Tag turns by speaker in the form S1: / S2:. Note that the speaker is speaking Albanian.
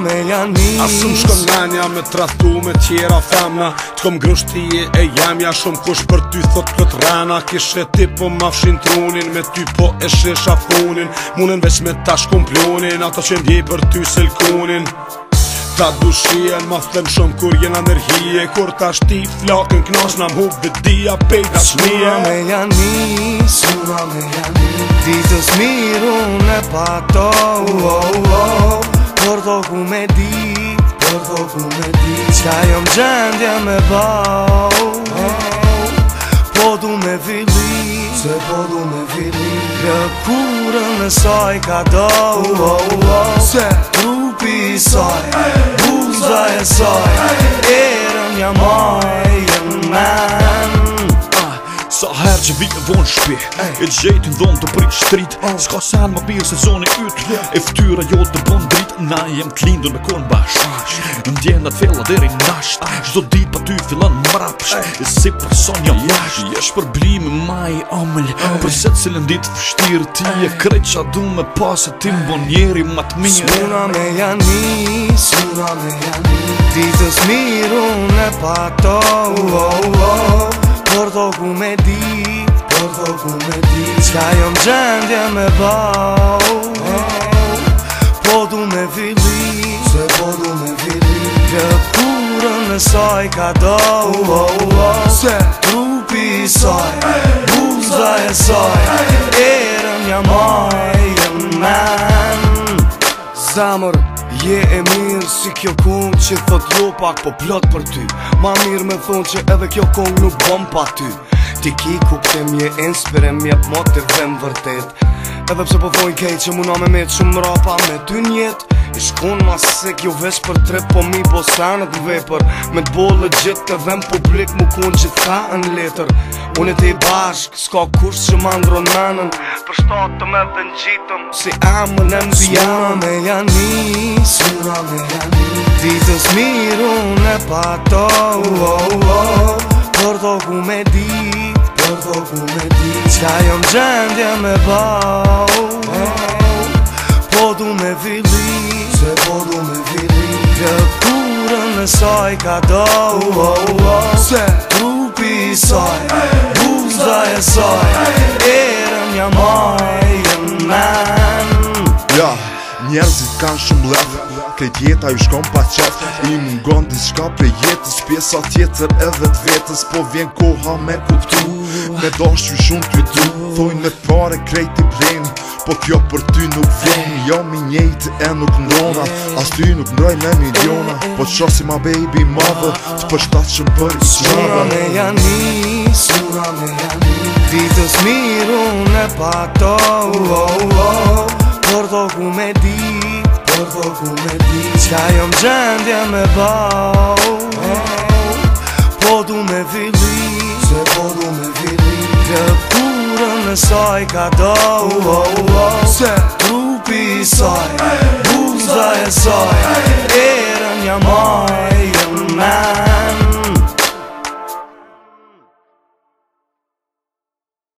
S1: me janë një Asë më shkëm në me të
S2: me tjera famna Të kom e e jam ja shumë kush për ty thot këtë rana Kishë e ti po ma fshin trunin me ty po e shesha Munen veç me ta shkom ato që ndje për ty selkunin Ta dushien ma thëm shumë kur jena nërhije Kur ta shti flakën knash na mhub dhe dia pejt Asë me
S1: janë një Sura me janë një Ti të smiru në pato Uo, oh, uo, oh, uo oh. Por të ku me di Por të ku me di Qa jëm gjendje me bau Po du me fili Se po du me fili Kë kurën e saj ka do Ua ua Se trupi i saj Buza e saj Erën jam aj që
S3: vijë vonë shpi E të gjejtë në dhonë të prit shtrit Ska sanë më birë se zonë E ftyra jo të bon drit Na jem të lindur me konë bash Në ndjenë atë fella deri në nasht Shdo dit pa ty fillan më rapsh E si përson jam jasht Jesh për blimi ma i omëll Përse cilën dit fështirë ti E krejt që me pasë e ti më bon
S1: njeri më të mirë Smura me janë një me janë një Ditës mirë unë e oh, oh, oh. Për të ku me di Për të ku me di Qa jo më gjendje me bau Po du me fili Se po du me fili Kë saj ka do Se trupi i saj Buza e saj Erën një maj e men Zamër Je e më mirë si kjo kongë që thot jo pak po plot për ty Ma mirë me thonë që edhe kjo kongë nuk bom pa ty ti ki ku këtë mje inspirem Mje për vërtet Edhe pse po vojnë kej që muna me me të shumë rapa me ty njet I shkon ma sek jo vesh për tre po mi bo sanët vepër Me t'bo legit të dhem publik mu kun që t'ka në letër Unë e t'i bashk, s'ka kush që ma ndronë nanën Për shtatëm edhe me në gjitëm, si amën e më bjanë me janë një, smyra me janë një Ditës mirë unë e pato, uo, oh, uo, oh, uo oh. Por të ku me di Por të ku me di Qa jo gjendje me bau Po du me vili Se po du me vili Kë kurë në saj ka do oh, oh, Se trupi i saj Buzda e saj Erën një maj
S4: Njerëzit kanë shumë lef, Ke jeta ju shkon pa qaf I mungon di shka pe jetës Pjesa tjetër edhe të vetës Po vjen koha me kuptu Me dosh ju shumë të du Thojnë me pare krejt i breni Po kjo për ty nuk vjen Jo mi njejtë e nuk ndona As ty nuk ndroj me miliona Po të shosi ma baby mother Të përshtat që më për i sërave Sura me
S1: janë Sura me janë Ditës mirë unë e pa to Por të ku me di fuku me ti Qa jom gjendja me bau Po du me vili Se po du me vili Kë në saj ka do uh, uh, uh, Se trupi saj Buza e saj E